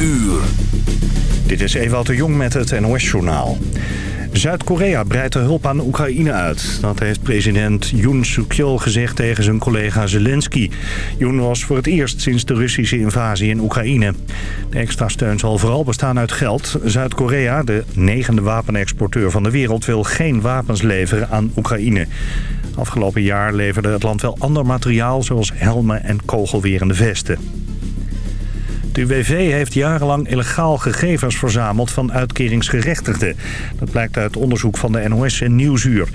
uur. Dit is Ewout de Jong met het NOS-journaal. Zuid-Korea breidt de hulp aan Oekraïne uit. Dat heeft president Yoon Suk-yeol gezegd tegen zijn collega Zelensky. Yoon was voor het eerst sinds de Russische invasie in Oekraïne. De extra steun zal vooral bestaan uit geld. Zuid-Korea, de negende wapenexporteur van de wereld... wil geen wapens leveren aan Oekraïne. Afgelopen jaar leverde het land wel ander materiaal... zoals helmen en kogelwerende vesten. De UWV heeft jarenlang illegaal gegevens verzameld van uitkeringsgerechtigden. Dat blijkt uit onderzoek van de NOS en Nieuwsuur.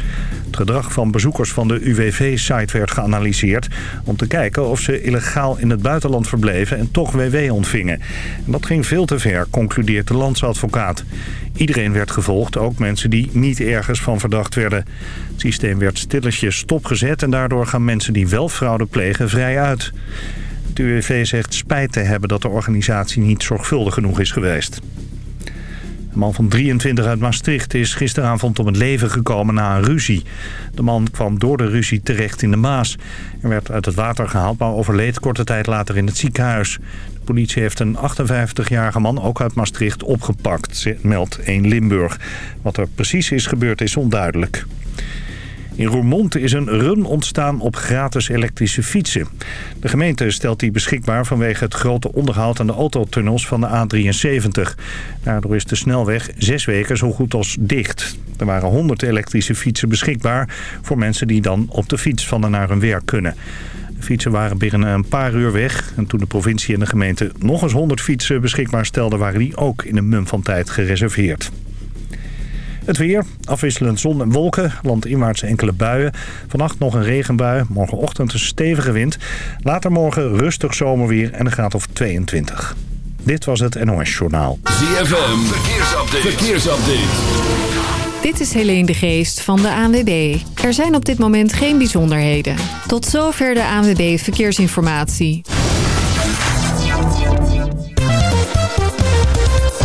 Het gedrag van bezoekers van de UWV-site werd geanalyseerd... om te kijken of ze illegaal in het buitenland verbleven en toch WW ontvingen. En dat ging veel te ver, concludeert de landsadvocaat. Iedereen werd gevolgd, ook mensen die niet ergens van verdacht werden. Het systeem werd stilletjes stopgezet en daardoor gaan mensen die wel fraude plegen vrij uit. Het UWV zegt spijt te hebben dat de organisatie niet zorgvuldig genoeg is geweest. Een man van 23 uit Maastricht is gisteravond om het leven gekomen na een ruzie. De man kwam door de ruzie terecht in de Maas. Hij werd uit het water gehaald, maar overleed korte tijd later in het ziekenhuis. De politie heeft een 58-jarige man, ook uit Maastricht, opgepakt, meldt 1 Limburg. Wat er precies is gebeurd is onduidelijk. In Roermond is een run ontstaan op gratis elektrische fietsen. De gemeente stelt die beschikbaar vanwege het grote onderhoud aan de autotunnels van de A73. Daardoor is de snelweg zes weken zo goed als dicht. Er waren 100 elektrische fietsen beschikbaar voor mensen die dan op de fiets van en naar hun werk kunnen. De fietsen waren binnen een paar uur weg. En toen de provincie en de gemeente nog eens 100 fietsen beschikbaar stelden... waren die ook in een mum van tijd gereserveerd. Het weer, afwisselend zon en wolken, landinwaarts enkele buien. Vannacht nog een regenbui, morgenochtend een stevige wind. Later morgen rustig zomerweer en een graad of 22. Dit was het NOS Journaal. ZFM, verkeersupdate. verkeersupdate. Dit is Helene de Geest van de ANWB. Er zijn op dit moment geen bijzonderheden. Tot zover de ANWB Verkeersinformatie.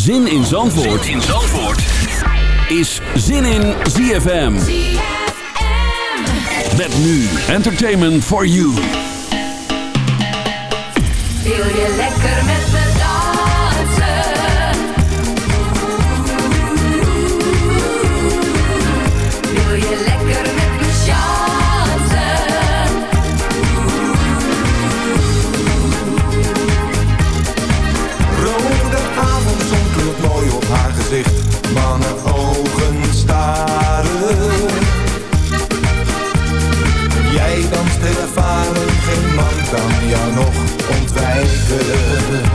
Zin in Zandvoort, zin in Zandvoort. is Zin in ZFM. Met nu Entertainment for You. Wil je lekker met ontwijken.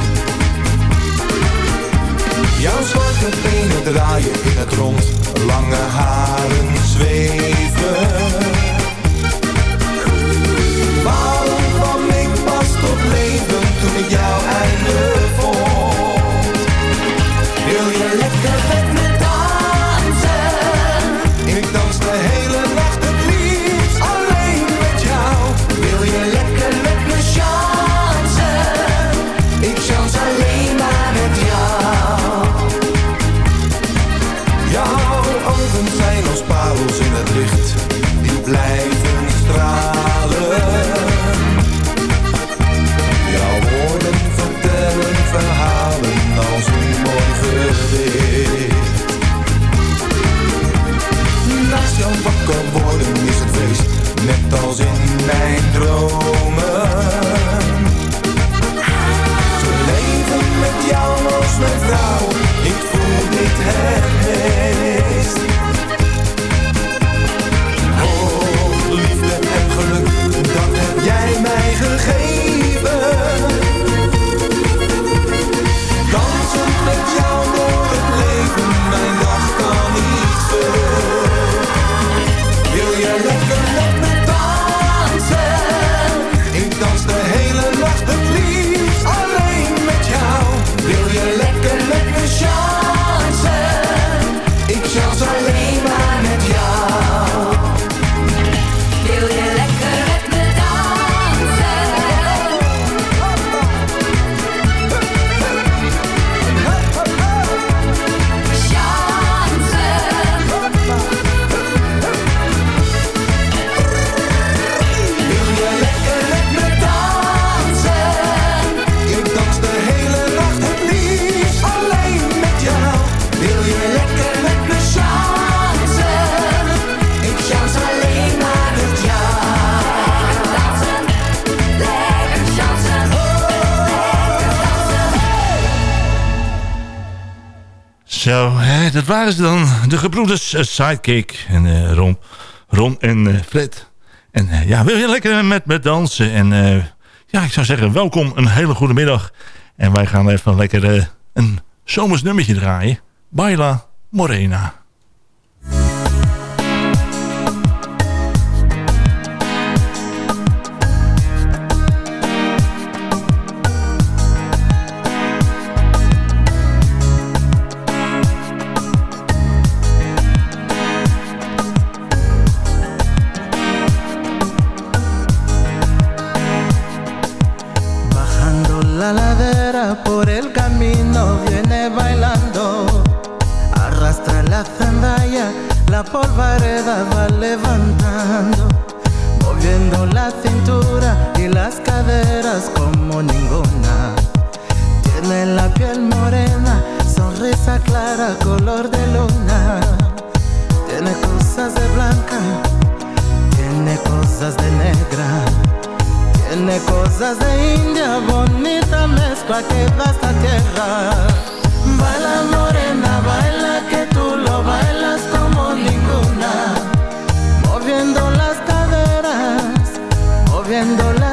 Jouw zwarte benen draaien in het rond, lange haren zweven. Waarom kwam ik pas tot leven toen ik jou eindelijk vond? Wil je lekker met me Zo, dat waren ze dan. De gebroeders eh, Sidekick. En eh, Ron, en eh, Fred. En ja, wil je lekker met me dansen? En ja, ik zou zeggen, welkom. Een hele goede middag. En wij gaan even lekker een zomers nummertje draaien. Baila Morena. Por el camino viene bailando. Arrastra la zandalla, la polvareda va levantando. Moviendo la cintura y las caderas como ninguna. Tiene la piel morena, sonrisa clara, color de luna. Tiene cosas de blanca, tiene cosas de negra. Tiene cosas de India, bonita mezcla que da tierra. Baila morena, baila que tú lo bailas como ninguna. Moviendo las caderas, moviendo la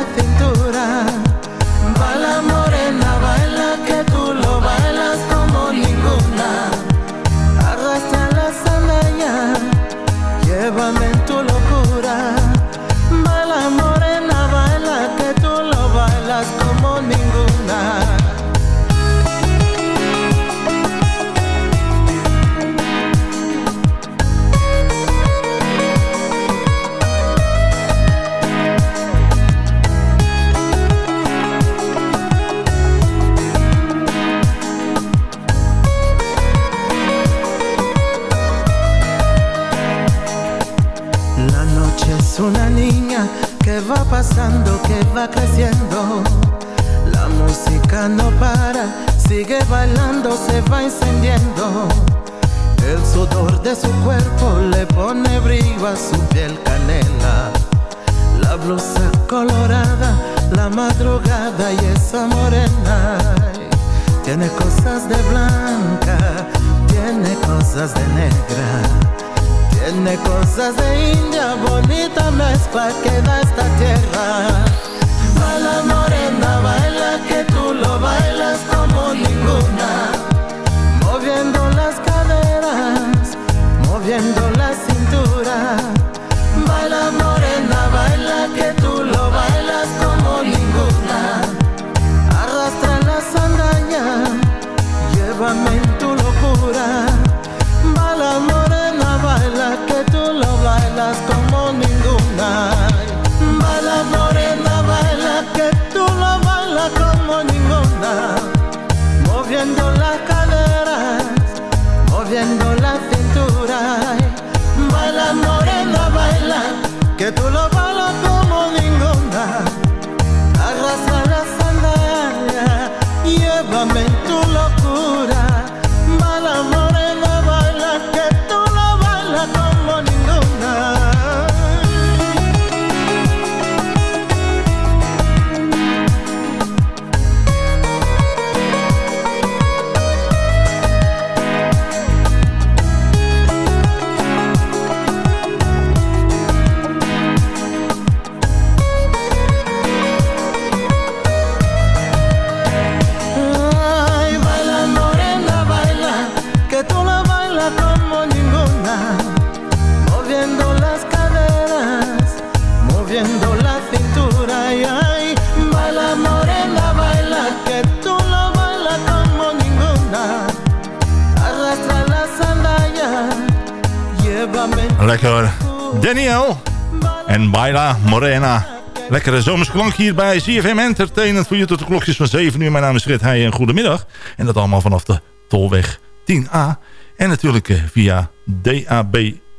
Morena. Lekkere zomersklank hier bij CFM Entertainment voor je tot de klokjes van 7 uur. Mijn naam is Fred Heij en goedemiddag. En dat allemaal vanaf de Tolweg 10A. En natuurlijk eh, via DAB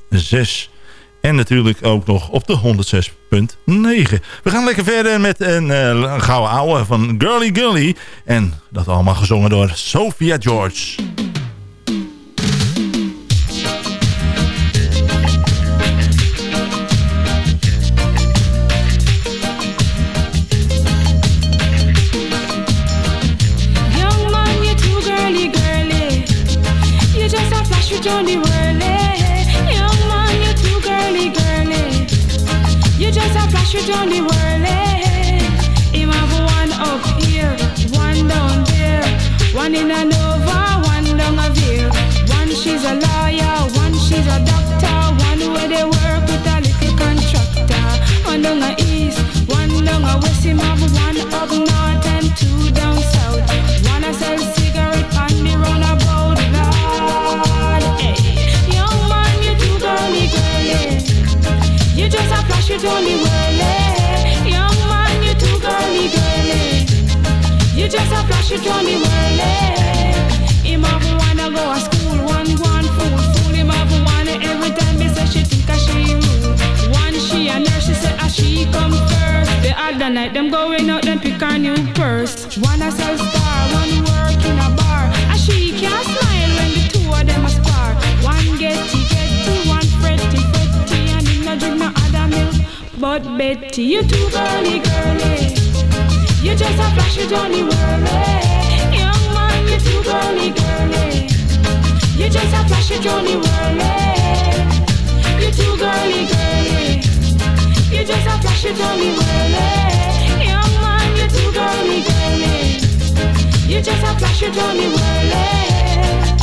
6. En natuurlijk ook nog op de 106.9. We gaan lekker verder met een eh, gouden ouwe van Girly Girly. En dat allemaal gezongen door Sophia George. The. Young man, you too girly, girly. You just a the have one up here, one down there, one in one down a. One she's a lawyer, one she's a doctor, one where they work with a little contractor. One down east, one down a west. Him have one up north a it on the whirly. Him have wanna go to school, one one fool, fool him have wanna every time he say she think a she rude. One she a nurse, she say a ah, she come first. The other night them going out, them pick her new purse. One a sell star, one work in a bar. A she can't smile when the two of them a spar. One getty getty, one fretty fretty, and him no drink no other milk. But Betty, you too girly girly. You're just a flashy Johnny Whirly. Young man, you're too girly, girly. You're just a flashy Johnny Whirly. You're too girly, girly. You're just a flashy Johnny Whirly. Young man, you're too girly, girly. You're just a flashy Johnny Whirly.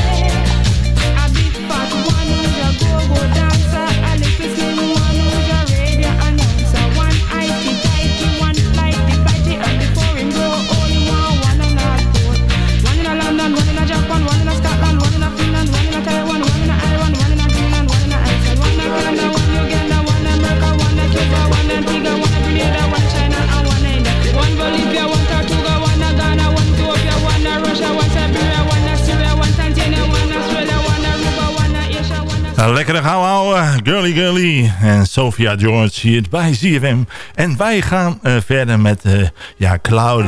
lekkere gauw houden, Girly Girly en Sophia George hier bij ZFM. En wij gaan eh, verder met eh, ja, Cloud.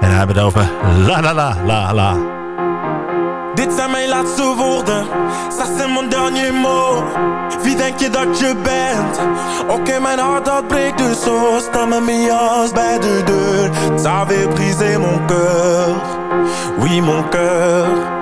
En hebben het over la la la la la. Dit zijn mijn laatste woorden, ça c'est mon dernier mot Wie denk je dat je bent? Oké, mijn hart dat breekt dus zo Sta mijn jas bij de deur Ça avait brisé mon cœur Oui, mon cœur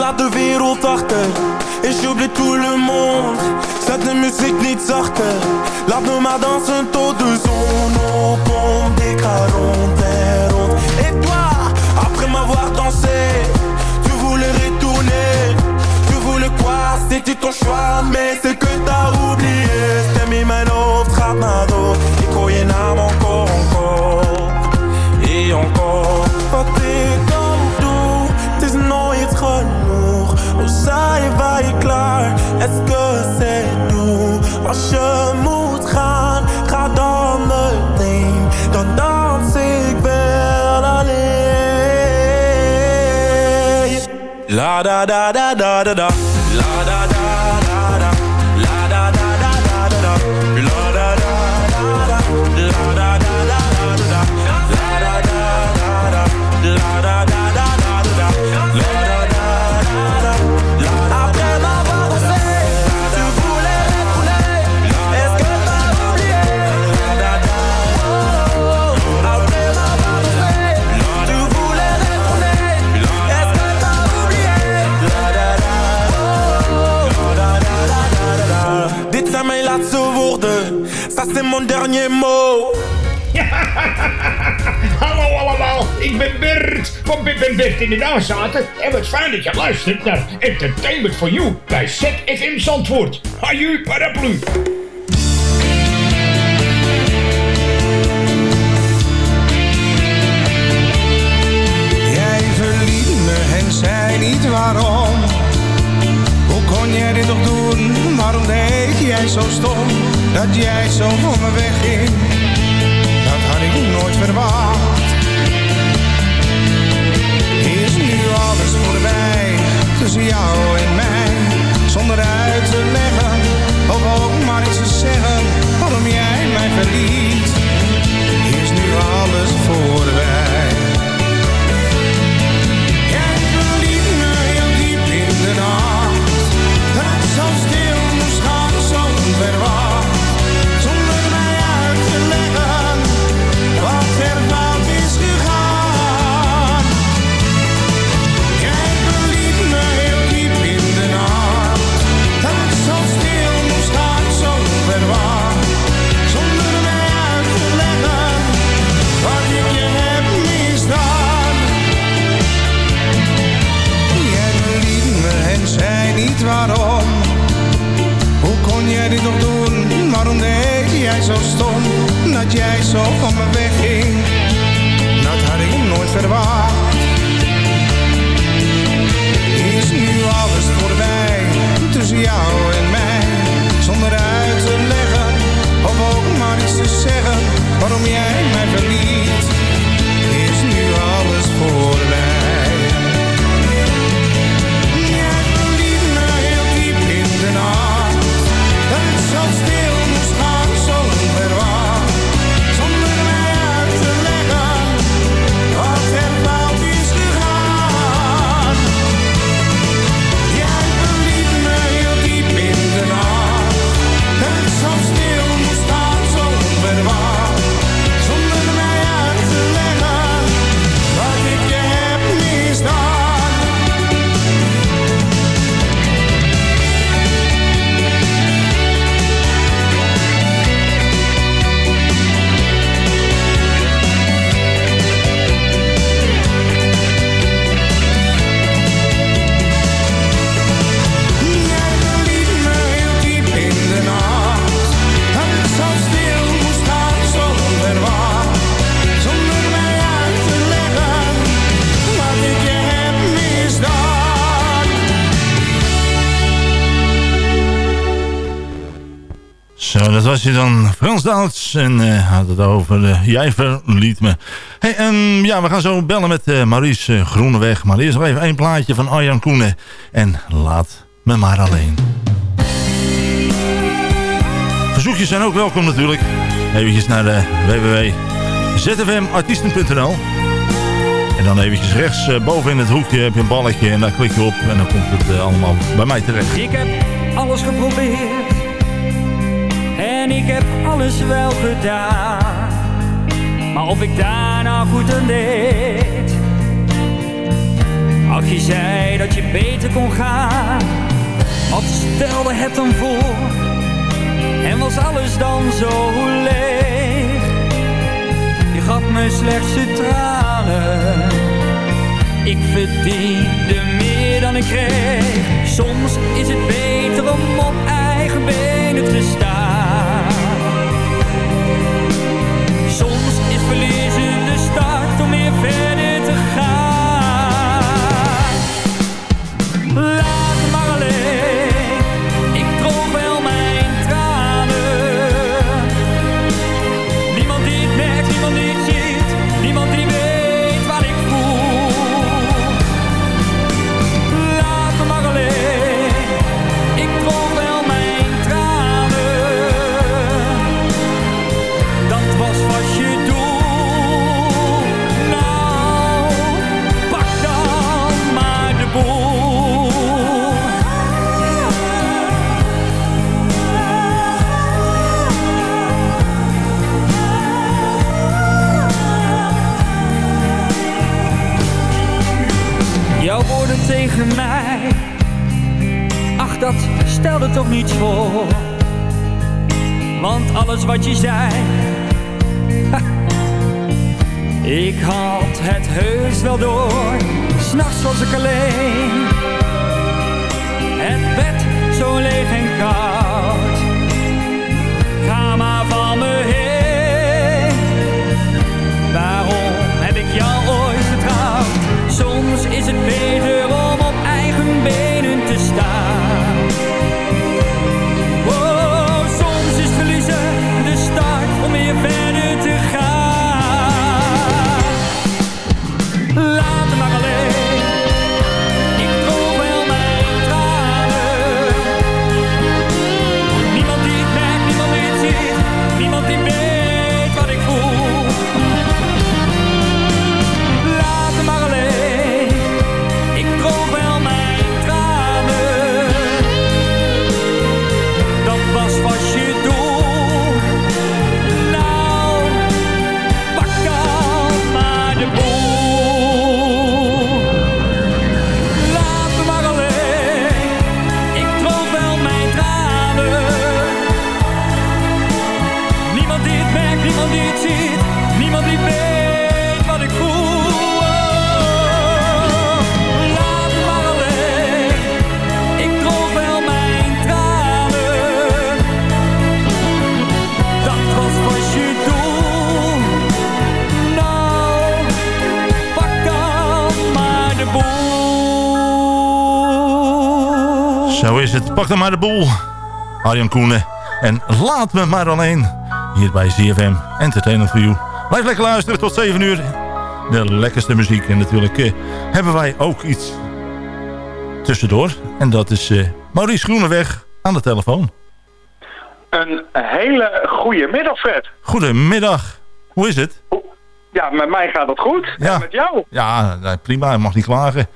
laat de wereld achter. Et j'oublie tout le monde. Zet de muziek niet zachter. Laat me maar dansen tot de zon opkomt. Ik ga rond Et toi, après m'avoir dansé Tu voulais retourner. Tu voulais quoi, c'était ton choix Mais c'est que t'as oublié. Stem in mijn hoofd gaat maar Ik hoor je naam encore, encore. Et encore. Wat zijn wij klaar, que c'est tout Als je moet gaan, ga dan meteen. Dan dans ik wel alleen. La da da da da da da. Hallo allemaal, ik ben Bert van Bip en Bert in de Nazaten. En wat fijn dat je luistert naar Entertainment for You bij ZFM Zandvoort. Haju paraplu. Jij verliet me en zei niet waarom. Hoe kon jij dit toch doen? Waarom deed jij zo stom? Dat jij zo van me wegging. Was je dan. Frans Douds. En eh, had het over eh, Jij verliet me. Hey, en ja, we gaan zo bellen met eh Maurice Groeneweg. Maar eerst nog even één plaatje van Arjan Koenen. En laat me maar alleen. Verzoekjes zijn ook welkom natuurlijk. Eventjes naar de www.zfmartiesten.nl En dan eventjes rechts boven in het hoekje heb je een balletje. En daar klik je op en dan komt het allemaal bij mij terecht. Ik heb alles geprobeerd en ik heb alles wel gedaan. Maar of ik daar nou goed aan deed? Ach, je zei dat je beter kon gaan. Wat stelde het dan voor? En was alles dan zo leeg? Je gaf me slechts de tranen. Ik verdiende meer dan ik kreeg. Soms is het beter om op eigen benen te staan. Start om wat je zei, Pak dan maar de boel. Arjan Koenen. En laat me maar alleen. Hier bij ZFM. Entertainment for you. Blijf lekker luisteren tot 7 uur. De lekkerste muziek. En natuurlijk eh, hebben wij ook iets tussendoor. En dat is eh, Maurice Groeneweg aan de telefoon. Een hele goede middag, Fred. Goedemiddag. Hoe is het? Ja, met mij gaat het goed. Ja. En met jou? Ja, prima. Je mag niet klagen.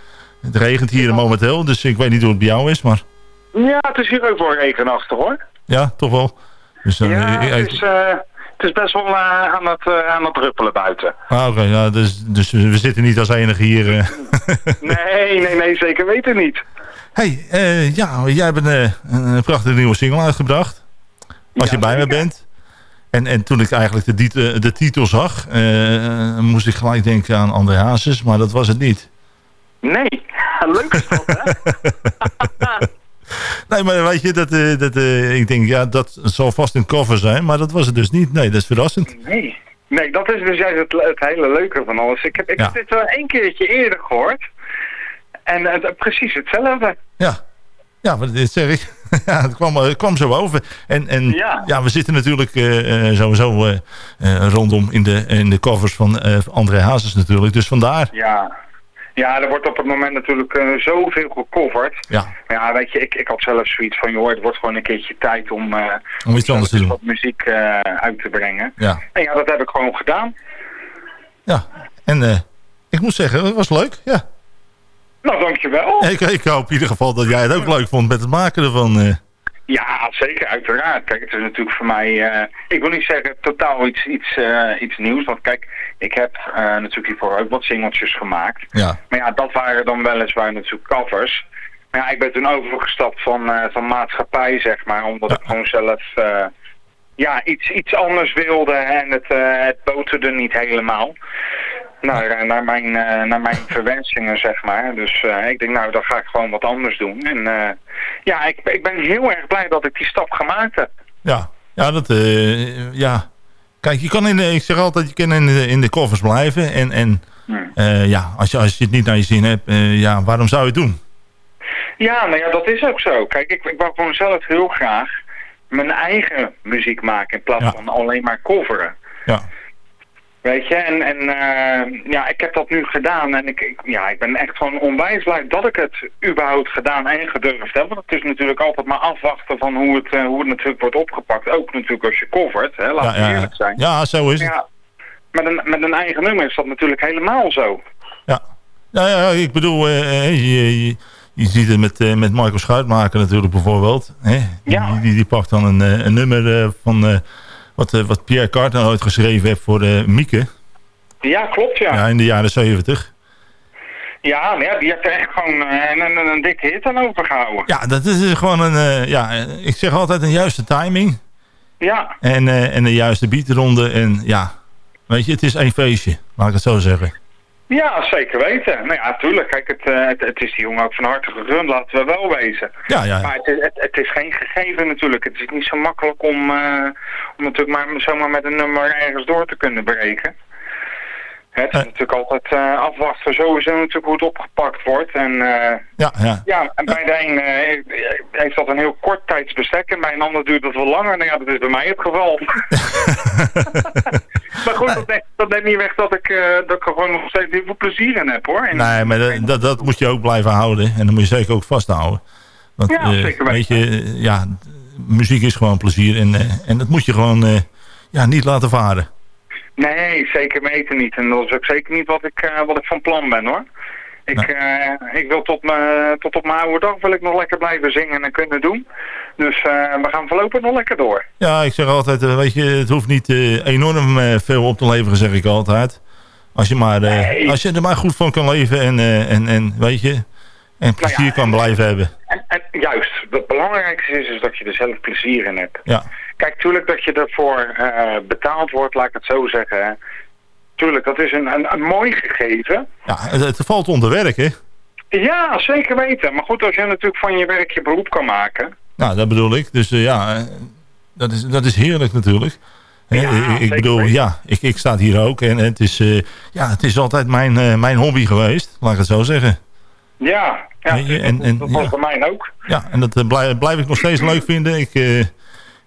Het regent hier momenteel. Dus ik weet niet hoe het bij jou is. Maar Ja, het is hier ook wel regenachtig, hoor. ja, toch wel. Dus, dan, Ja, eh, het is, eh, het is best wel eh, aan, het, eh, aan het druppelen buiten. Ah, Oké, ja, dus, dus we zitten niet als enige hier. eh. Nee, nee, nee, zeker weten niet. hey, eh, ja, jij hebt een, eh, een prachtige nieuwe single uitgebracht. Als je bij me bent. En, en toen ik eigenlijk de, de titel zag, eh, moest ik gelijk denken aan André Hazes, maar dat was het niet. Nee, leuk is dat, hè? Nee, maar weet je, dat, eh, dat, eh, ik denk, ja, dat zal vast een cover zijn, maar dat was het dus niet. Nee, dat is verrassend. Nee. Nee, dat is dus juist het, het hele leuke van alles. Ik heb, ik Ja. heb dit wel één keertje eerder gehoord. En het, precies hetzelfde. Ja, ja maar dit zeg ik. ja, het kwam, het kwam zo over. En, en ja. Ja. we zitten natuurlijk eh, eh, sowieso eh, eh, rondom in de, in de covers van eh, André Hazes natuurlijk. Dus vandaar. Ja. Ja, er wordt op het moment natuurlijk eh, zoveel gecoverd. Ja. Maar ja, weet je, ik, ik had zelf zoiets van, joh, het wordt gewoon een keertje tijd om, eh, Om iets anders te doen. wat muziek eh, uit te brengen. Ja. En ja, dat heb ik gewoon gedaan. Ja. En ik moet zeggen, het was leuk. Ja. Nou, dankjewel. Ik, ik hoop in ieder geval dat jij het ook leuk vond met het maken ervan. Ja, zeker, uiteraard. Kijk, het is natuurlijk voor mij, ik wil niet zeggen totaal iets, iets, iets nieuws. Want kijk, ik heb eh, natuurlijk hiervoor ook wat singeltjes gemaakt. Ja. Maar ja, dat waren dan weliswaar natuurlijk covers. Maar ja, ik ben toen overgestapt van, eh, van maatschappij, zeg maar. Omdat ik gewoon zelf eh, ja, iets, iets anders wilde en het, het boterde niet helemaal. Naar, naar, mijn, naar mijn verwensingen, zeg maar. Dus ik denk, nou, dan ga ik gewoon wat anders doen. En ja, ik, ik ben heel erg blij dat ik die stap gemaakt heb. Ja. Ja, dat... eh, ja. Kijk, je kan in de, ik zeg altijd, je kan in de, in de covers blijven. En, en eh, ja, als je, als je het niet naar je zin hebt, eh, ja, waarom zou je het doen? Ja, nou ja, dat is ook zo. Kijk, ik, ik wou gewoon zelf heel graag mijn eigen muziek maken in plaats Ja. van alleen maar coveren. Ja. Weet je, en, en eh, ja, ik heb dat nu gedaan en ik, ik- ja, ik ben echt gewoon onwijs blij dat ik het überhaupt gedaan en gedurfd heb. Want het is natuurlijk altijd maar afwachten van hoe het, eh, hoe het natuurlijk wordt opgepakt. Ook natuurlijk als je covert, hè, laten we Ja, ja. eerlijk zijn. Ja, zo is het. Ja, met een, met een eigen nummer is dat natuurlijk helemaal zo. Ja, ja, ja ik bedoel, eh, je, je, je ziet het met, met Michael Schuitmaker natuurlijk bijvoorbeeld. Hè? Die, die, die pakt dan een, een nummer van wat, eh, wat Pierre Carter ooit geschreven heeft voor eh, Mieke. Ja, klopt ja. Ja, in de jaren zeventig. Ja, ja, die heeft er echt gewoon eh, een, een, een dikke hit aan overgehouden. Ja, dat is gewoon een... ja, ik zeg altijd een juiste timing. Ja, En, en de juiste beatronde. En ja, weet je, het is één feestje. Laat ik het zo zeggen. Ja zeker weten. Nou ja, tuurlijk. Kijk, het, eh, het, het is die jongen ook van harte gegund, laten we wel wezen. Ja, ja. Maar het is, het, het is geen gegeven natuurlijk. Het is niet zo makkelijk om, eh, om natuurlijk maar zomaar met een nummer ergens door te kunnen breken. Het is natuurlijk altijd eh, afwachten sowieso natuurlijk hoe het opgepakt wordt. En eh, Ja, ja. ja, en bij de een eh, heeft dat een heel kort tijdsbestek en bij een ander duurt het wel langer. Nou ja, dat is bij mij het geval. maar goed, dat neemt, dat neemt niet weg dat ik, eh, dat ik er gewoon nog steeds heel veel plezier in heb hoor. En, Nee, maar dat, dat, dat moet je ook blijven houden. En dat moet je zeker ook vasthouden. Want, Ja, eh, zeker weet je, eh, ja, muziek is gewoon plezier. En, eh, en dat moet je gewoon eh, ja, niet laten varen. Nee, zeker weten niet. En dat is ook zeker niet wat ik, eh, wat ik van plan ben hoor. Ik, eh, ik wil tot, me, tot op mijn oude dag wil ik nog lekker blijven zingen en kunnen doen. Dus eh, we gaan voorlopig nog lekker door. Ja, ik zeg altijd, weet je, het hoeft niet enorm veel op te leveren, zeg ik altijd. Als je, maar, als je er maar goed van kan leven en, en, en weet je, en plezier kan blijven hebben. En, en juist, het belangrijkste is, is dat je er zelf plezier in hebt. Ja, Kijk, tuurlijk dat je ervoor eh, betaald wordt, laat ik het zo zeggen. Tuurlijk, dat is een, een, een mooi gegeven. ja het, valt onder werk, hè. Ja, zeker weten. Maar goed, als je natuurlijk van je werk je beroep kan maken. Nou, dat bedoel ik. Dus eh, ja, eh, dat is, dat is heerlijk natuurlijk. Ja, ik- bedoel, weten. ja, ik, ik sta hier ook en het is, ja, het is altijd mijn, mijn hobby geweest, laat ik het zo zeggen. Ja, ja en- en- dat was ja. bij mij ook. Ja, en dat blijf, blijf ik nog steeds leuk vinden. Ik,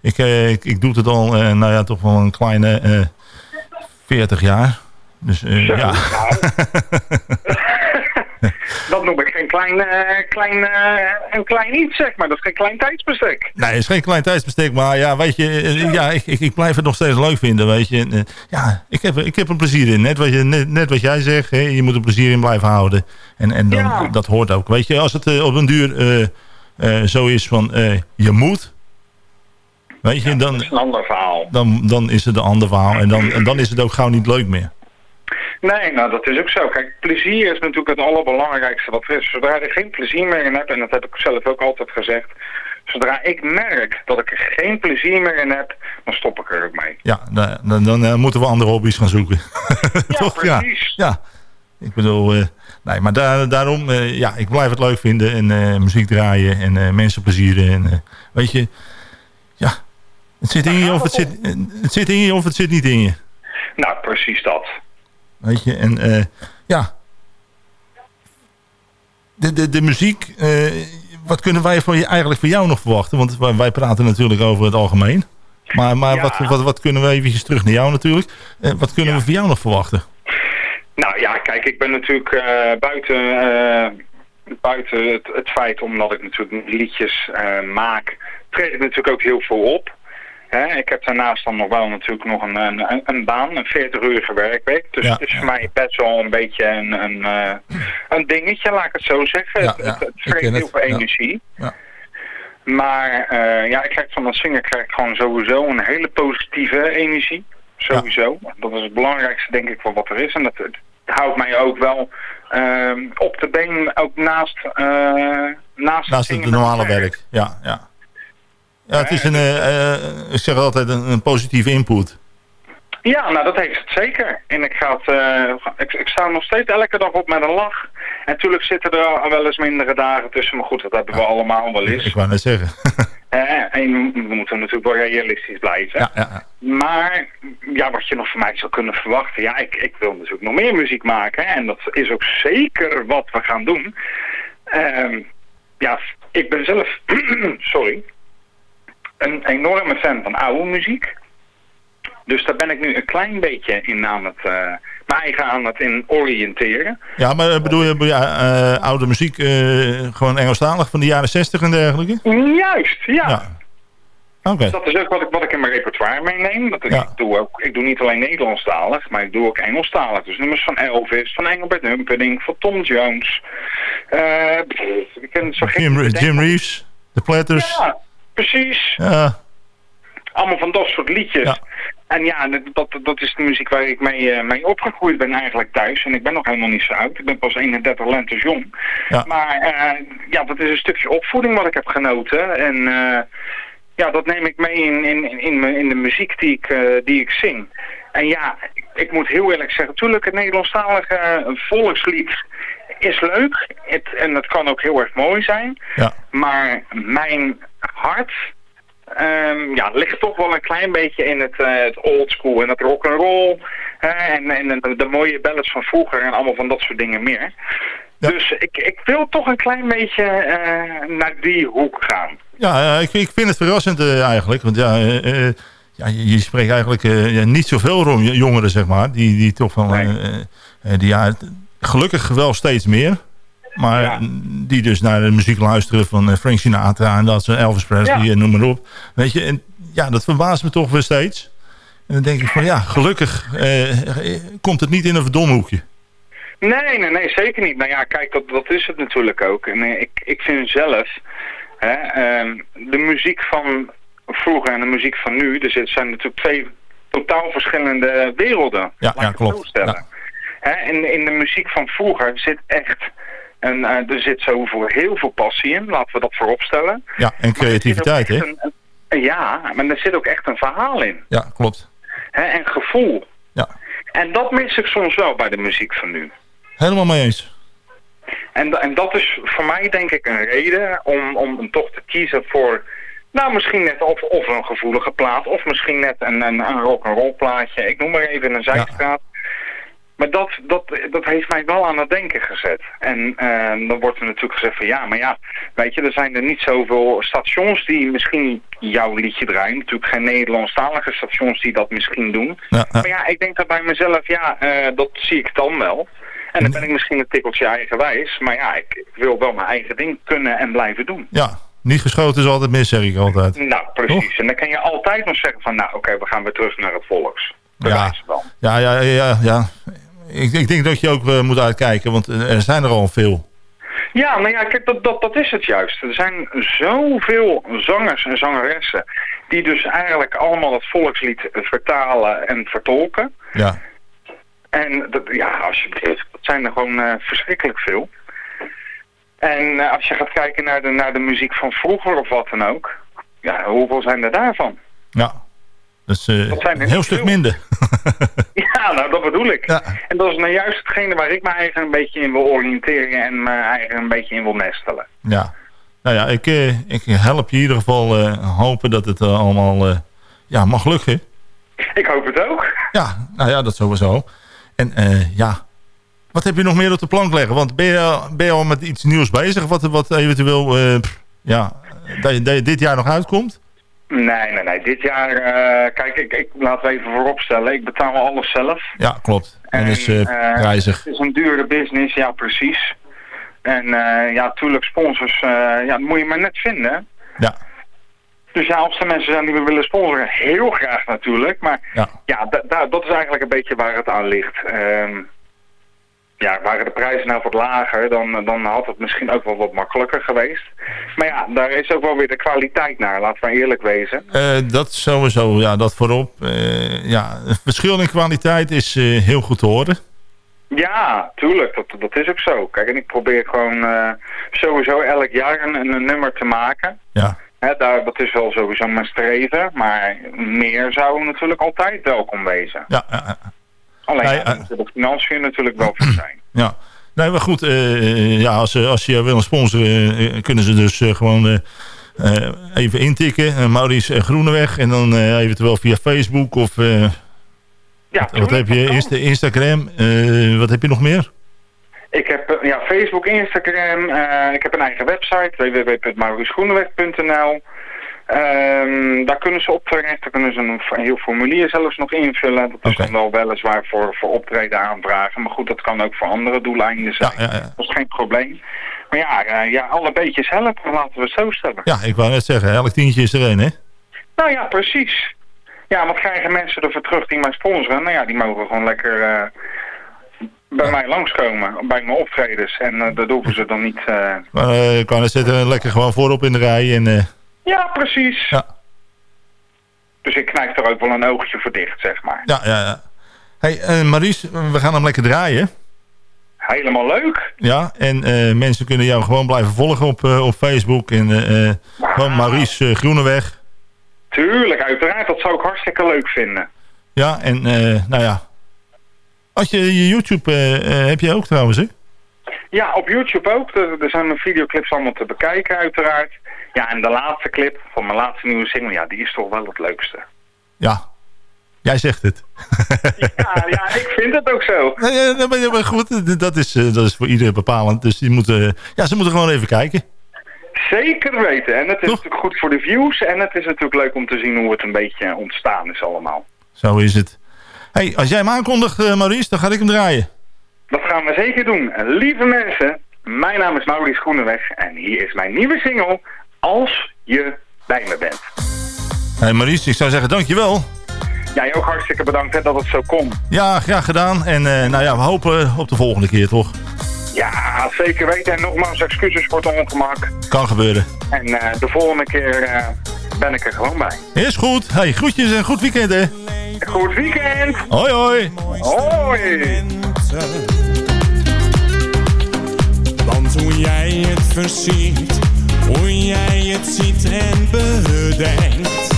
ik, eh, ik, ik doe het al, eh, nou ja, toch wel een kleine eh 40 jaar. Dus eh, ja. Dat noem ik geen klein, eh, klein, eh, een klein iets, zeg maar. Dat is geen klein tijdsbestek. Nee, het is geen klein tijdsbestek, maar ja, weet je, eh, ja, ik, ik, ik blijf het nog steeds leuk vinden, weet je. Eh, ja, ik heb, ik heb er plezier in. Net wat, je, net, net wat jij zegt, hè, je moet er plezier in blijven houden. En, en dan, Ja. dat hoort ook. Weet je, als het eh, op een duur eh, eh, zo is van, eh, je moet, weet je, dan, Dat is een ander verhaal. dan, dan is het een ander verhaal. En dan, en dan is het ook gauw niet leuk meer. Nee, nou dat is ook zo. Kijk, plezier is natuurlijk het allerbelangrijkste wat er is. Zodra ik geen plezier meer in heb, en dat heb ik zelf ook altijd gezegd. Zodra ik merk dat ik er geen plezier meer in heb, dan stop ik er ook mee. Ja, dan, dan, dan eh, moeten we andere hobby's gaan zoeken. Toch? precies. Ja. ja. Ik bedoel, eh, nee, maar daar, daarom, eh, ja, ik blijf het leuk vinden en muziek draaien en mensen plezieren. En, weet je, ja, het zit in je of het zit, het zit in je of het zit niet in je. Nou, precies dat. Weet je, en eh, ja, de, de, de muziek, eh, wat kunnen wij van je, eigenlijk van jou nog verwachten? Want wij, wij praten natuurlijk over het algemeen. Maar, maar Ja. wat, wat, wat kunnen we eventjes terug naar jou natuurlijk? Eh, wat kunnen we van jou nog verwachten? Nou ja, kijk, ik ben natuurlijk buiten, buiten het, het feit omdat ik natuurlijk liedjes maak, treed ik natuurlijk ook heel veel op. Ik heb daarnaast dan nog wel natuurlijk nog een, een, een baan, een 40-urige werkweek. Dus Ja, het is voor mij best wel een beetje een, een, eh, een dingetje, laat ik het zo zeggen. Ja, het, het, vreet heel veel energie. Ja. Maar eh, ja, ik krijg van dat zingen krijg ik gewoon sowieso een hele positieve energie. Sowieso. Dat is het belangrijkste denk ik voor wat er is. En dat, het houdt mij ook wel ehm, op de been, ook naast, eh naast, Naast het normale werk, ja. Ja, ja het is een, eh, ik zeg altijd, een, een positieve input. Ja, nou dat heeft het zeker. En ik, ga het, eh, ik, ik sta nog steeds elke dag op met een lach. En natuurlijk zitten er wel eens mindere dagen tussen. Maar goed, dat hebben we allemaal wel eens. Ik wou net zeggen. En we moeten natuurlijk wel realistisch blijven. Ja, ja. Maar ja, wat je nog van mij zou kunnen verwachten. Ja, ik, ik wil natuurlijk nog meer muziek maken. hè, En dat is ook zeker wat we gaan doen. Ehm, ja, ik ben zelf, sorry, een enorme fan van oude muziek. Dus daar ben ik nu een klein beetje in aan het, eh, mijn eigen aan het in oriënteren. Ja, maar eh, bedoel je ja, eh, oude muziek, eh, gewoon Engelstalig van de jaren 60 en dergelijke? Juist, ja. Ja. Oké. Dus dat is ook wat ik, wat ik in mijn repertoire meeneem. Dat ik, Ja. doe ook, ik doe niet alleen Nederlandstalig, maar ik doe ook Engelstalig. Dus nummers van Elvis, van Engelbert Humperdinck, van Tom Jones. Eh, ik ken het zo gek Jim, Reeves, The Platters. Ja, precies. Ja, Allemaal van dat soort liedjes. Ja. En ja, dat, dat, dat is de muziek waar ik mee, eh, mee opgegroeid ben eigenlijk thuis. En ik ben nog helemaal niet zo oud. Ik ben pas 31 lentes jong. Ja. Maar eh, ja, dat is een stukje opvoeding wat ik heb genoten. En eh, ja, dat neem ik mee in, in, in, in, de muziek die ik, die ik zing. En ja, ik, ik moet heel eerlijk zeggen, natuurlijk het Nederlandstalige volkslied is leuk. Het, en het kan ook heel erg mooi zijn. Ja. Maar mijn hart ehm, ja, ligt toch wel een klein beetje in het, eh het old school en het rock and roll en, en de, de mooie ballads van vroeger en allemaal van dat soort dingen meer. Dus ik, ik wil toch een klein beetje eh, naar die hoek gaan. Ja, eh, ik, ik vind het verrassend eigenlijk. Want ja, ja, je, spreekt eigenlijk niet zoveel jongeren, zeg maar. Die, die toch van... die, ja, gelukkig wel steeds meer. Maar die dus naar de muziek luisteren van eh, Frank Sinatra en dat ze Elvis Presley Ja. en noem maar op. Weet je, en ja, dat verbaast me toch weer steeds. En dan denk ik van ja, gelukkig eh, eh, komt het niet in een verdomhoekje. Nee, nee, nee, zeker niet. Nou ja, kijk, dat, dat is het natuurlijk ook. En eh, ik, ik vind zelf, hè, ehm, de muziek van vroeger en de muziek van nu, er zit- zijn natuurlijk twee totaal verschillende werelden. Ja, ja het klopt. Ja. Hè, in, in de muziek van vroeger zit echt, een, eh, er zit zoveel heel veel passie in, laten we dat voorop stellen. Ja, en creativiteit, hè? Ja, maar er zit ook echt een verhaal in. Ja, klopt. Hè, en gevoel. Ja. En dat mis ik soms wel bij de muziek van nu. Helemaal mee eens. En, en dat is voor mij denk ik een reden om, om, om toch te kiezen voor... Nou, misschien net of, of een gevoelige plaat, of misschien net een, een, een rock'n'roll plaatje. Ik noem maar even een zijstraat. Maar dat, dat, dat heeft mij wel aan het denken gezet. En eh, dan wordt er natuurlijk gezegd van ja, maar ja, weet je, er zijn er niet zoveel stations die misschien jouw liedje draaien. Natuurlijk geen Nederlandstalige stations die dat misschien doen. Ja, ja. Maar ja, ik denk dat bij mezelf, ja, eh, dat zie ik dan wel. En dan ben ik misschien een tikkeltje eigenwijs. Maar ja, ik, ik wil wel mijn eigen ding kunnen en blijven doen. Ja, niet geschoten is altijd mis, zeg ik altijd. Nou, precies. En dan kan je altijd nog zeggen van, nou oké, we gaan weer terug naar het volks. Ja, ja, ja, ja. ja. Ik, ik denk dat je ook eh, moet uitkijken, want eh, er zijn er al veel. Ja, nou ja, kijk, dat, dat, dat is het juist. Er zijn zoveel zangers en zangeressen die dus eigenlijk allemaal het volkslied vertalen en vertolken. Ja, En dat, ja, alsjeblieft, dat zijn er gewoon eh, verschrikkelijk veel. En als je gaat kijken naar de, naar de muziek van vroeger of wat dan ook, ja, hoeveel zijn er daarvan? ja. Dat is eh, Dat zijn een heel stuk veel. minder. Ja, nou dat bedoel ik. Ja. En dat is nou juist hetgene waar ik me eigen een beetje in wil oriënteren en me eigen een beetje in wil nestelen. Ja. Nou ja, ik, eh, ik help je in ieder geval eh, hopen dat het allemaal ja, mag lukken. Ik hoop het ook. Ja, nou ja, dat sowieso. En ja, wat heb je nog meer op de plank leggen? Want ben je, ben je al met iets nieuws bezig? Wat, wat eventueel ja, dat dit jaar nog uitkomt? Nee, nee, nee. Dit jaar, eh, kijk, ik, ik laat het even vooropstellen. Ik betaal alles zelf. Ja, klopt. En is eh, eh, prijzig. Het is een dure business, ja precies. En ja, tuurlijk sponsors, ja, dat moet je maar net vinden. Ja. Dus ja, als er mensen zijn die we willen sponsoren, heel graag natuurlijk. Maar Ja. ja, da- da- dat is eigenlijk een beetje waar het aan ligt. Ehm, ja, waren de prijzen nou wat lager, dan, dan had het misschien ook wel wat makkelijker geweest. Maar ja, daar is ook wel weer de kwaliteit naar, laten we eerlijk wezen. Eh, dat sowieso, ja, dat voorop. Eh, ja, het verschil in kwaliteit is eh, heel goed te horen. Ja, tuurlijk, dat, dat is ook zo. Kijk, en ik probeer gewoon sowieso elk jaar een, een nummer te maken. Ja. Hè, daar, dat is wel sowieso mijn streven, maar meer zou natuurlijk altijd welkom wezen. Ja, ja, ja. Alleen Nee, ja, daar eh. de financiën natuurlijk wel voor zijn. ja. Nee, maar goed, eh, ja, als, als je willen sponsoren, eh, kunnen ze dus gewoon even intikken. Maurice Groeneweg en dan eventueel via Facebook of... Ja, wat, wat heb je? Insta Instagram? wat heb je nog meer? Ik heb ja, Facebook, Instagram, ik heb een eigen website, www.mauricegroeneweg.nl. Ehm, daar kunnen ze op terecht, daar kunnen ze een heel formulier zelfs nog invullen. Dat is dan wel weliswaar voor, voor optreden aanvragen, maar goed, dat kan ook voor andere doeleinden zijn. Ja, ja, ja. Dat is geen probleem. Maar ja, eh, ja alle beetjes helpen, laten we het zo stellen. Ja, ik wou net zeggen, elk tientje is er één, hè? Nou ja, precies. Ja, wat krijgen mensen ervoor terug die mij sponsoren? Nou ja, die mogen gewoon lekker eh, bij mij langskomen, bij mijn optredens. En eh dat hoeven ze dan niet... eh, Maar ik kan het zetten lekker gewoon voorop in de rij. En, Ja, precies. Ja. Dus ik knijp er ook wel een oogje voor dicht, zeg maar. Ja, ja, ja. Hey, eh, Maries, we gaan hem lekker draaien. Helemaal leuk. Ja, en eh, mensen kunnen jou gewoon blijven volgen op, eh, op Facebook. En eh, gewoon Maries Groeneweg. Tuurlijk, uiteraard. Dat zou ik hartstikke leuk vinden. Ja, en nou ja. Als je je YouTube heb je ook trouwens, hè? Ja, op YouTube ook. Er, er zijn mijn videoclips allemaal te bekijken, uiteraard. Ja, en de laatste clip van mijn laatste nieuwe single, ja, die is toch wel het leukste. Ja. Jij zegt het. Ja, ja, ik vind het ook zo. Nee, ja, maar, maar goed, dat is, eh, dat is voor iedereen bepalend. Dus die moeten, ja, ze moeten gewoon even kijken. Zeker weten. En het is natuurlijk goed voor de views. En het is natuurlijk leuk om te zien hoe het een beetje ontstaan is allemaal. Zo is het. hey, als jij hem aankondigt, eh, Maurice, dan ga ik hem draaien. Dat gaan we zeker doen. Lieve mensen, mijn naam is Maurice Groeneweg. En hier is mijn nieuwe single, Als je bij me bent. Hey Maurice, ik zou zeggen dankjewel. Jij ook hartstikke bedankt hè, dat het zo kon. Ja, graag gedaan. En eh, nou ja, we hopen op de volgende keer, toch? Ja, zeker weten. En nogmaals excuses voor het ongemak. Kan gebeuren. En eh, de volgende keer eh, ben ik er gewoon bij. Is goed. Hey, groetjes en goed weekend, hè. Goed weekend! Hoi, hoi. Hoi! Want hoe jij het versiert, hoe jij ziet en bedenkt.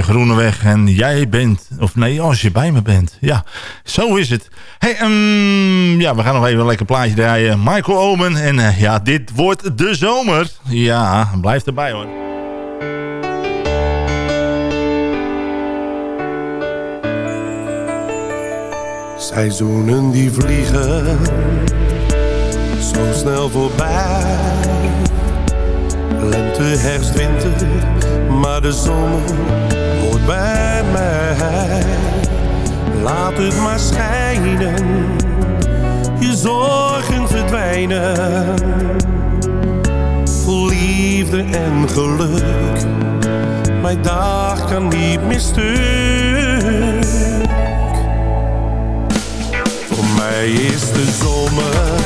Groeneweg. En jij bent... Of nee, als je bij me bent. Ja, zo is het. Hey, ehm, ja, we gaan nog even een lekker plaatje draaien. Michael Omen. En eh, ja, dit wordt de zomer. Ja, blijf erbij hoor. Seizoenen die vliegen zo snel voorbij. Lente, herfst, winter, maar de zomer hoort bij mij. Laat het maar schijnen, je zorgen verdwijnen. Vol liefde en geluk, mijn dag kan niet meer. Voor mij is de zomer,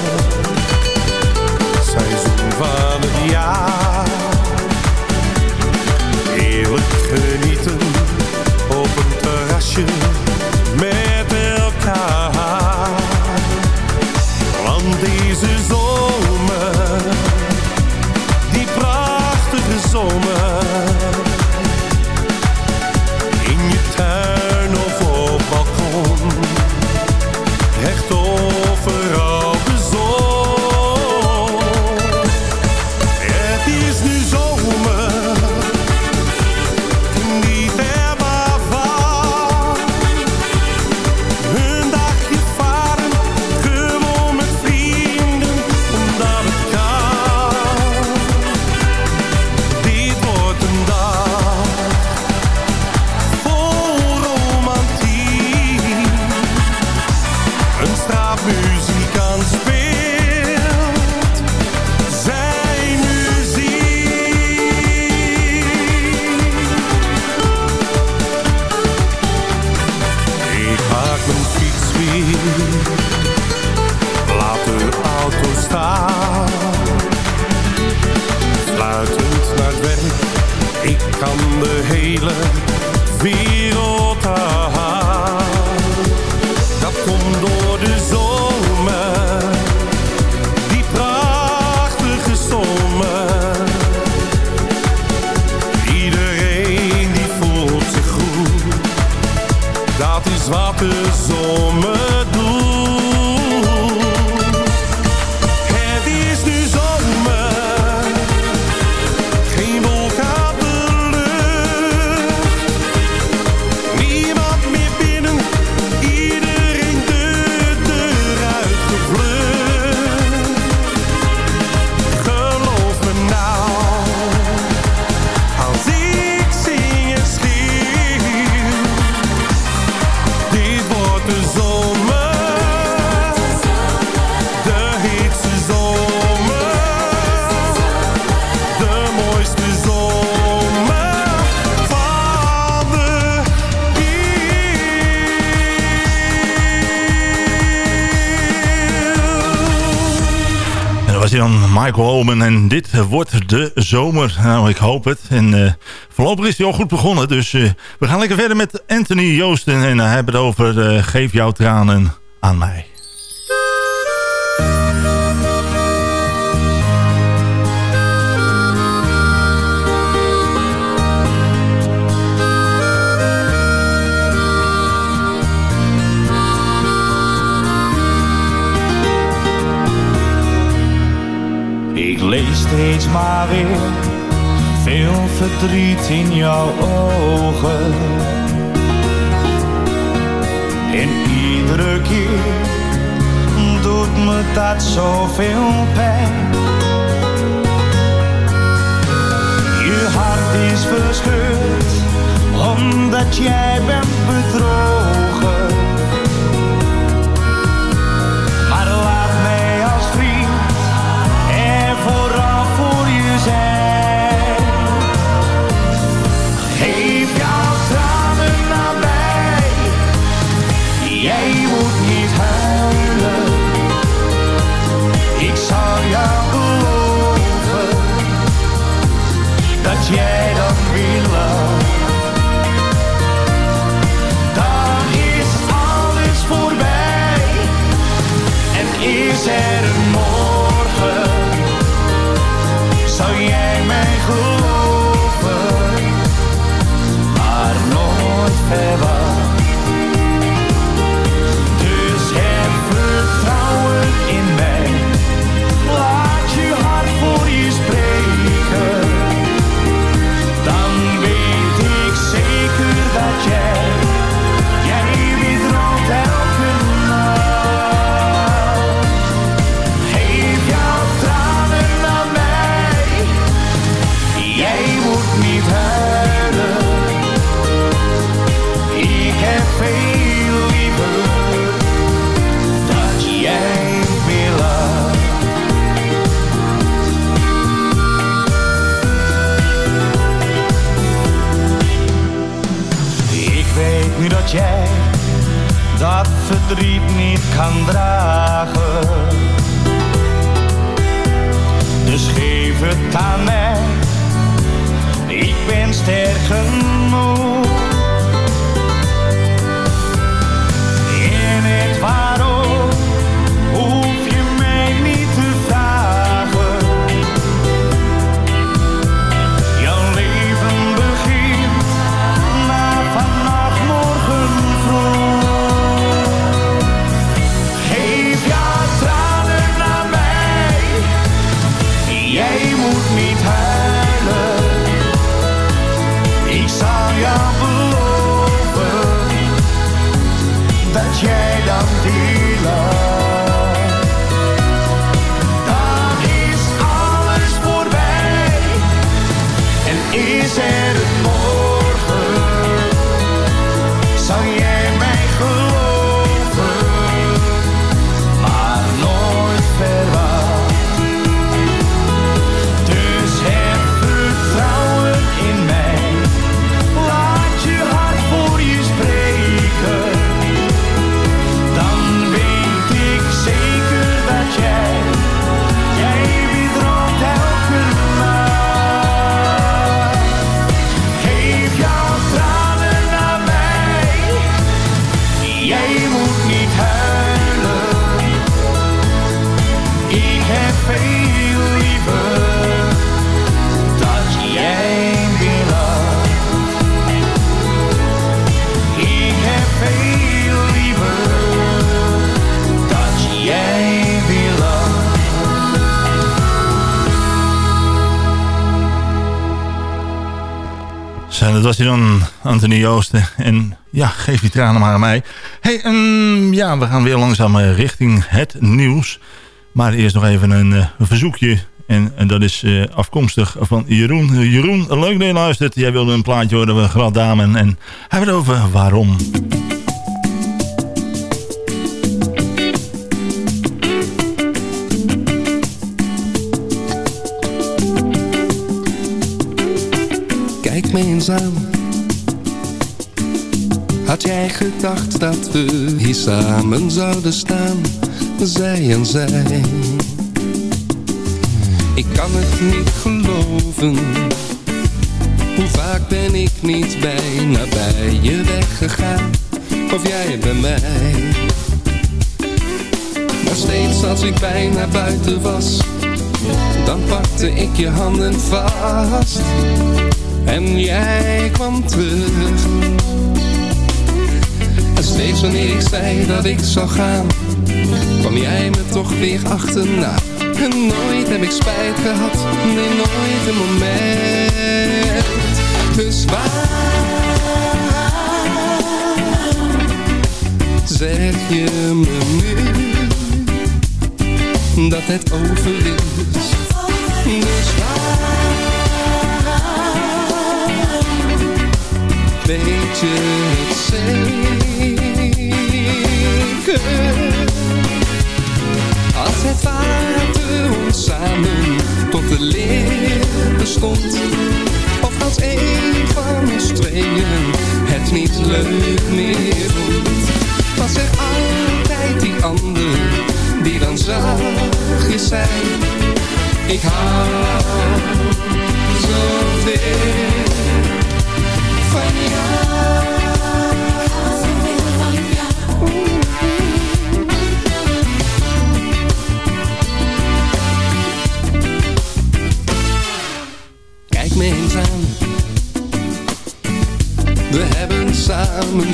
seizoen van het jaar Michael En dit wordt de zomer. Nou, ik hoop het. En eh, voorlopig is hij al goed begonnen. Dus eh, we gaan lekker verder met Anthony Joosten. En eh, hij hebben het over Geef jouw tranen aan mij. steeds maar weer veel verdriet in jouw ogen. En iedere keer doet me dat zoveel pijn. Je hart is verscheurd omdat jij bent bedrogen. is er een verdriet niet kan dragen. Dus geef het aan mij, ik ben sterk genoeg. Anthony Joosten. En ja, geef die tranen maar aan mij. hey, en ja, we gaan weer langzaam eh, richting het nieuws. Maar eerst nog even een, eh, verzoekje. En, en dat is eh, afkomstig van Jeroen. Jeroen, leuk dat je luistert. Jij wilde een plaatje horen van Glad Dame. En hebben het over waarom. Kijk me eens. Had jij gedacht dat we hier samen zouden staan, zij en zij? Ik kan het niet geloven. Hoe vaak ben ik niet bijna bij je weggegaan, of jij bij mij? Maar steeds als ik bijna buiten was, dan pakte ik je handen vast. En jij kwam terug. Steeds wanneer ik zei dat ik zou gaan, kwam jij me toch weer achterna. En nooit heb ik spijt gehad, nee nooit een moment. Dus waar zeg je me nu dat het over is? Dus waar weet je het zeker? Als het water ons samen tot de leer bestond Of als een van ons tweeën het niet leuk meer vond Was er altijd die ander die dan zachtjes zei Ik hou zoveel van jou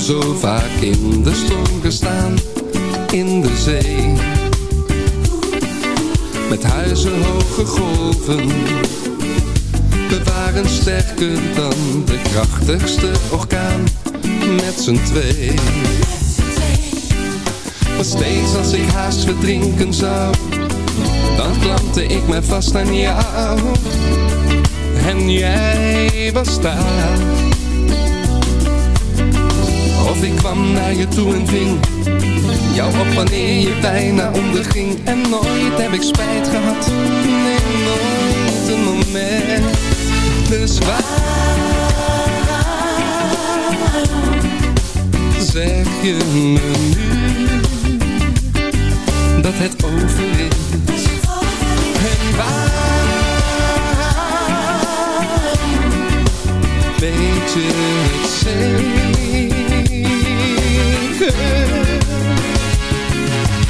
zo vaak in de storm gestaan, in de zee. Met huizen hoge golven. We waren sterker dan de krachtigste orkaan, met z'n twee. Maar steeds als ik haast verdrinken zou, dan klampte ik mij vast aan jou. En jij was daar. Of ik kwam naar je toe en ving jou op wanneer je bijna onderging. En nooit heb ik spijt gehad, nee, nooit een moment. Dus waarom zeg je me nu dat het over is? En waar weet je het zeker?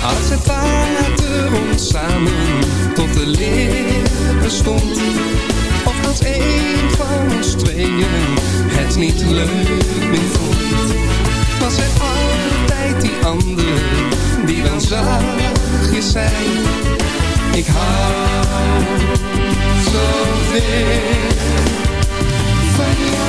Als het water ons samen tot de lippen stond. Of als een van ons tweeën het niet leuk meer vond. Was er altijd die ander die dan zachtjes zei Ik hou zoveel van jou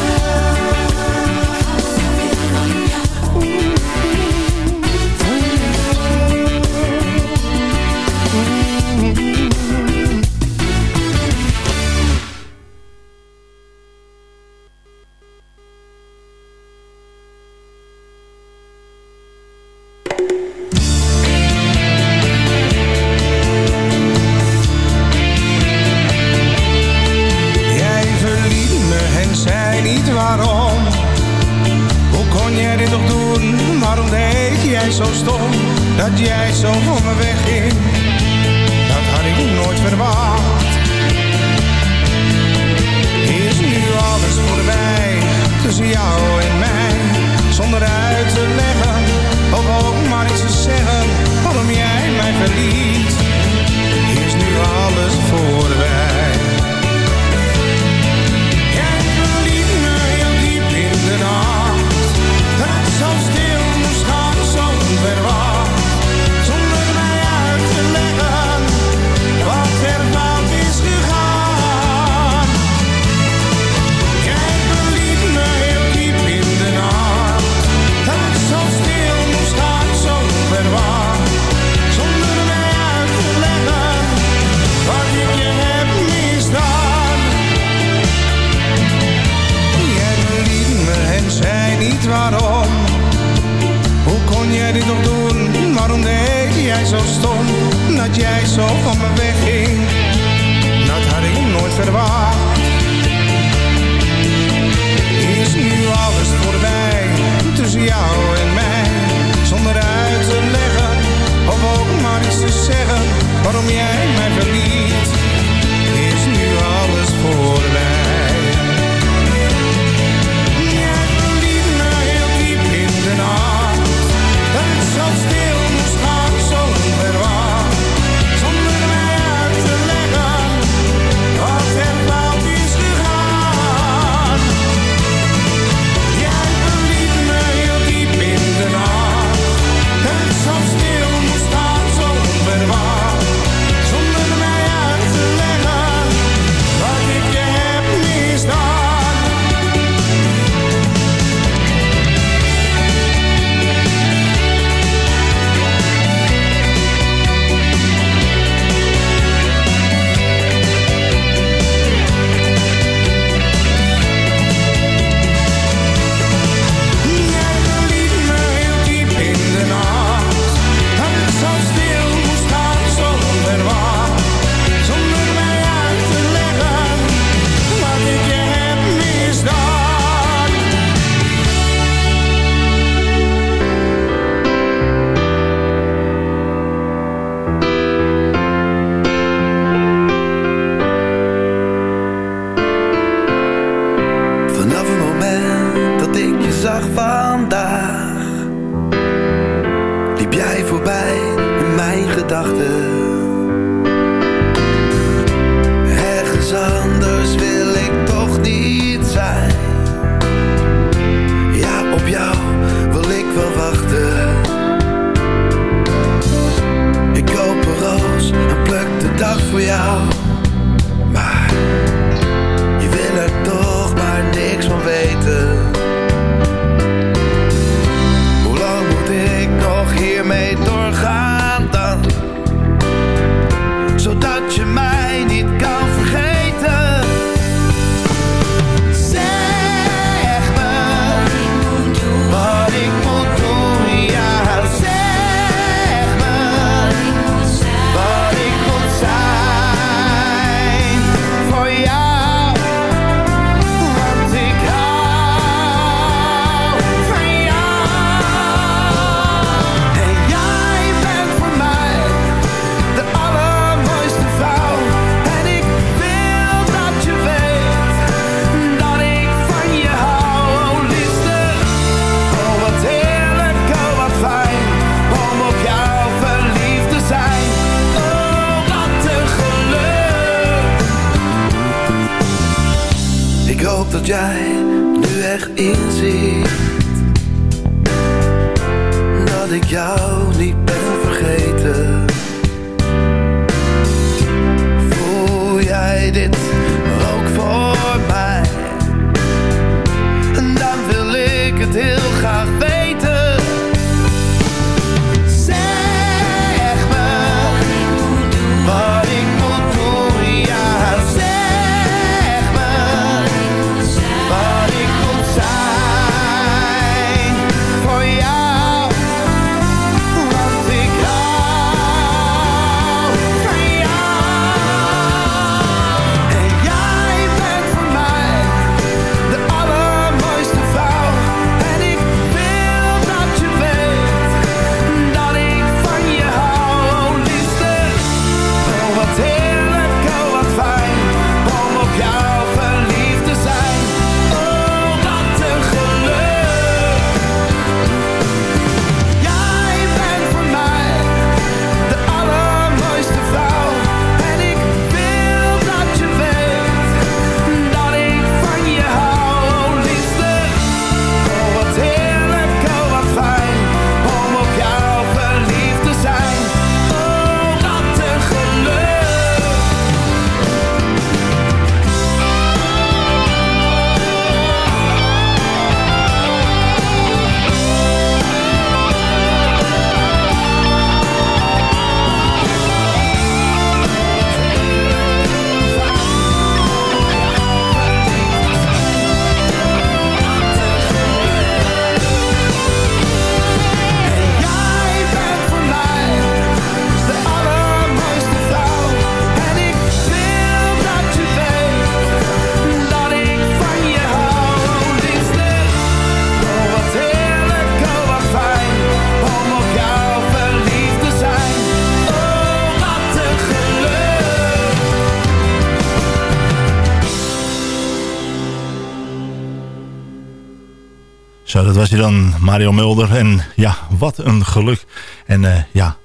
jij nu echt inziet Zo, dat was hij dan, Mario Mulder. En ja, wat een geluk. En eh, ja,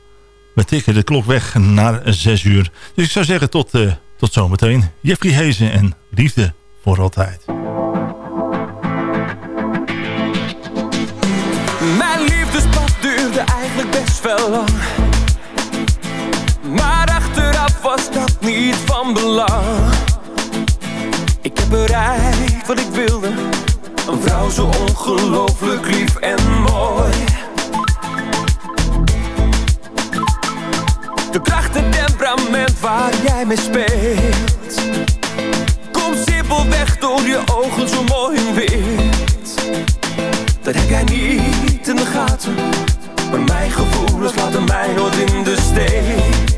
we tikken de klok weg naar 6 uur. Dus ik zou zeggen tot, eh, tot zometeen. Jeffrey Hezen en Liefde voor altijd. Mijn liefdespad duurde eigenlijk best wel lang. Maar achteraf was dat niet van belang. Ik heb bereikt wat ik wilde. Een vrouw zo ongelooflijk lief en mooi. De kracht en temperament waar jij mee speelt. Komt simpelweg door je ogen zo mooi en wit. Dat heb jij niet in de gaten. Maar mijn gevoelens laten mij nooit in de steek.